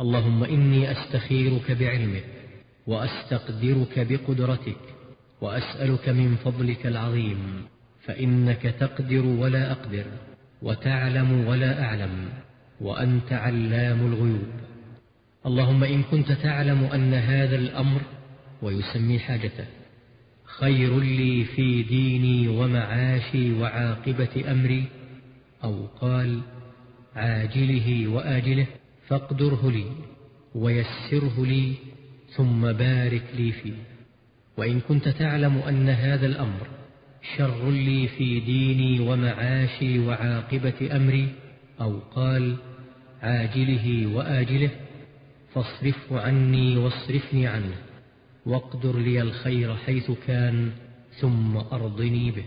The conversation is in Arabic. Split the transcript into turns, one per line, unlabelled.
اللهم إني أستخيرك بعلمك وأستقدرك بقدرتك وأسألك من فضلك العظيم فإنك تقدر ولا أقدر وتعلم ولا أعلم وأنت علام الغيوب. اللهم إن كنت تعلم أن هذا الأمر ويسمي حاجته خير لي في ديني ومعاشي وعاقبة أمري أو قال عاجله وآجله فاقدره لي ويسره لي ثم بارك لي فيه. وإن كنت تعلم أن هذا الأمر شر لي في ديني ومعاشي وعاقبة أمري أو قال عاجله وآجله فاصرفه عني واصرفني عنه واقدر لي الخير حيث كان ثم أرضني به.